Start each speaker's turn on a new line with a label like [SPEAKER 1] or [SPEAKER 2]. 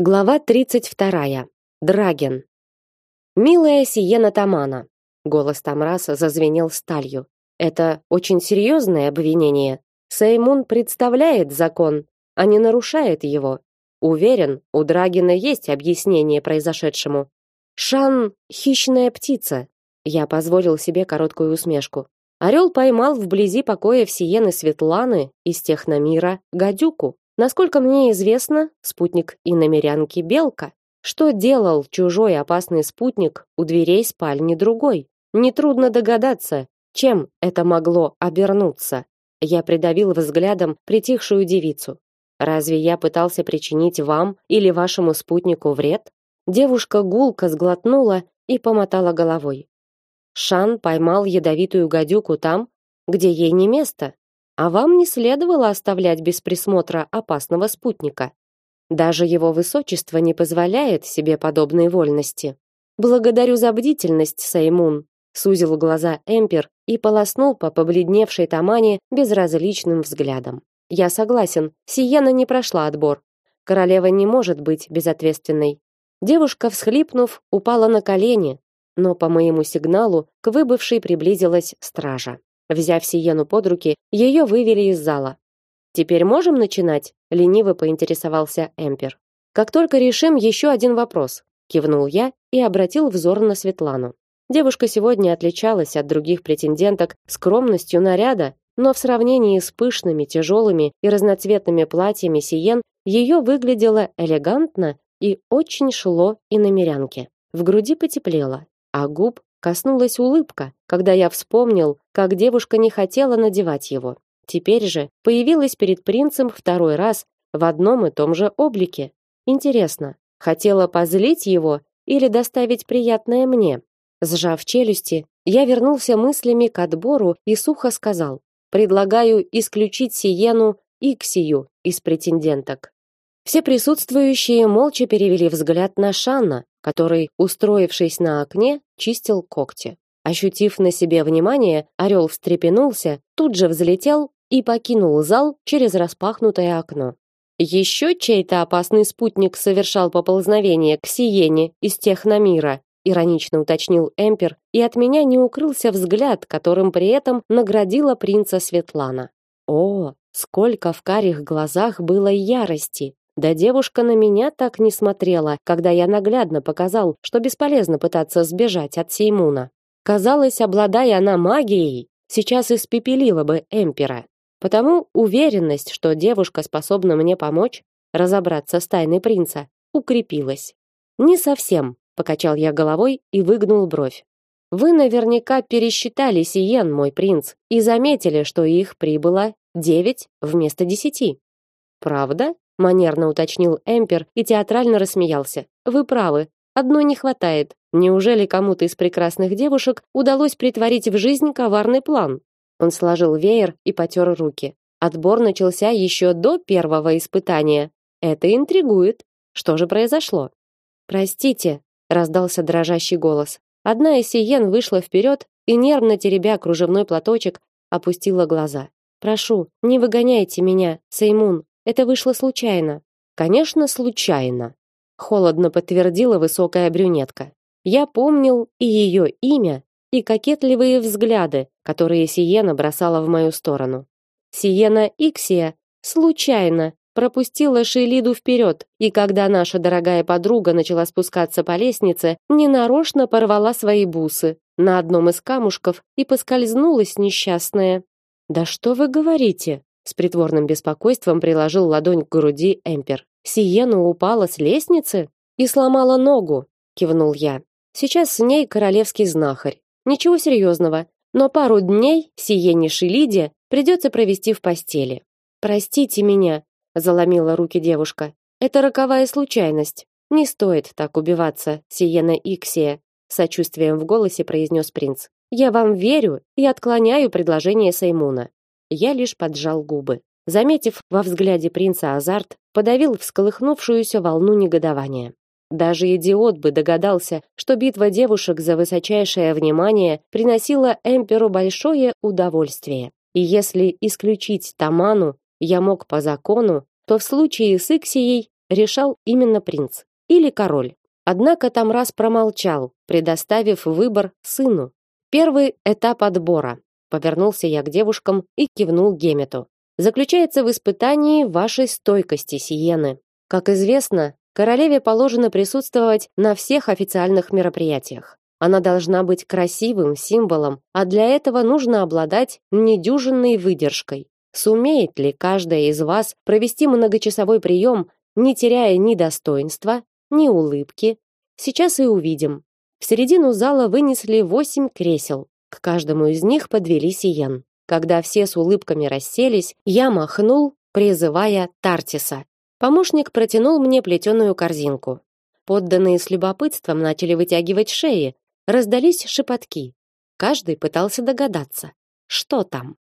[SPEAKER 1] Глава 32. Драген. Милая Сиена Тамана. Голос Тамраса зазвенел сталью. Это очень серьезное обвинение. Сеймун представляет закон, а не нарушает его. Уверен, у Драгена есть объяснение произошедшему. Шан хищная птица. Я позволил себе короткую усмешку. Орел поймал вблизи покоя Сиены Светланы из техномира гадюку. Насколько мне известно, спутник иномерянки Белка. Что делал чужой опасный спутник у дверей спальни другой? Нетрудно догадаться, чем это могло обернуться. Я придавил взглядом притихшую девицу. Разве я пытался причинить вам или вашему спутнику вред? Девушка гулко сглотнула и помотала головой. Шан поймал ядовитую гадюку там, где ей не место. А вам не следовало оставлять без присмотра опасного спутника. Даже его высочество не позволяет себе подобной вольности. Благодарю за бдительность, Саймун, сузил глаза Эмпер и полоснул по побледневшей Тамане безразличным взглядом. Я согласен, Сиена не прошла отбор. Королева не может быть безответственной. Девушка, всхлипнув, упала на колени, но по моему сигналу к выбывшей приблизилась стража. Взяв Сиену под руки, ее вывели из зала. Теперь можем начинать? лениво поинтересовался Эмпер. Как только решим еще один вопрос, кивнул я и обратил взор на Светлану. Девушка сегодня отличалась от других претенденток скромностью наряда, но в сравнении с пышными, тяжелыми и разноцветными платьями Сиен ее выглядело элегантно и очень шло и на мирянке. В груди потеплело, а губ коснулась улыбка, когда я вспомнил, как девушка не хотела надевать его. Теперь же появилась перед принцем второй раз в одном и том же облике. Интересно, хотела позлить его или доставить приятное мне? Сжав челюсти, я вернулся мыслями к отбору и сухо сказал: "Предлагаю исключить Сиену Иксию из претенденток". Все присутствующие молча перевели взгляд на Шанна, который, устроившись на окне, чистил когти. Ощутив на себе внимание, орел встрепенулся, тут же взлетел и покинул зал через распахнутое окно. Еще чей-то опасный спутник совершал поползновение к Сиене из техномира, иронично уточнил Эмпер, и от меня не укрылся взгляд, которым при этом наградила принца Светлана. О, сколько в карих глазах было ярости! Да девушка на меня так не смотрела, когда я наглядно показал, что бесполезно пытаться сбежать от Сеймуна. Казалось, обладая она магией, сейчас испепелила бы Эмпера. Потому уверенность, что девушка способна мне помочь разобраться с тайной принца, укрепилась. Не совсем, покачал я головой и выгнул бровь. Вы наверняка пересчитали Сиен, мой принц, и заметили, что их прибыло девять вместо десяти. Правда? Манерно уточнил Эмпер и театрально рассмеялся. Вы правы, одной не хватает. Неужели кому-то из прекрасных девушек удалось притворить в жизнь коварный план? Он сложил веер и потер руки. Отбор начался еще до первого испытания. Это интригует. Что же произошло? Простите, раздался дрожащий голос. Одна из сиен вышла вперед и нервно теребя кружевной платочек, опустила глаза. Прошу, не выгоняйте меня, Сеймун. Это вышло случайно. Конечно, случайно, холодно подтвердила высокая брюнетка. Я помнил и ее имя, и кокетливые взгляды, которые Сиена бросала в мою сторону. Сиена Иксия случайно пропустила Шейлиду вперед, и когда наша дорогая подруга начала спускаться по лестнице, ненарочно порвала свои бусы на одном из камушков и поскользнулась несчастная. Да что вы говорите? С притворным беспокойством приложил ладонь к груди Эмпер. Сиена упала с лестницы и сломала ногу, кивнул я. Сейчас с ней королевский знахарь. Ничего серьезного, но пару дней Сиене Шилиде придется провести в постели. Простите меня, заломила руки девушка. Это роковая случайность. Не стоит так убиваться, Сиена Иксия, сочувствием в голосе произнес принц. Я вам верю и отклоняю предложение Саймуна. Я лишь поджал губы. Заметив во взгляде принца азарт, подавил всколыхнувшуюся волну негодования. Даже идиот бы догадался, что битва девушек за высочайшее внимание приносила эмперу большое удовольствие. И если исключить Таману я мог по закону, то в случае с Иксией решал именно принц или король. Однако Тамрас промолчал, предоставив выбор сыну. Первый этап отбора. Повернулся я к девушкам и кивнул Гемету. Заключается в испытании вашей стойкости, Сиены. Как известно, королеве положено присутствовать на всех официальных мероприятиях. Она должна быть красивым символом, а для этого нужно обладать недюжинной выдержкой. Сумеет ли каждая из вас провести многочасовой прием, не теряя ни достоинства, ни улыбки. Сейчас и увидим. В середину зала вынесли восемь кресел. К каждому из них подвели сиен. Когда все с улыбками расселись, я махнул, призывая Тартиса. Помощник протянул мне плетеную корзинку. Подданные с любопытством начали вытягивать шеи, раздались шепотки. Каждый пытался догадаться, что там.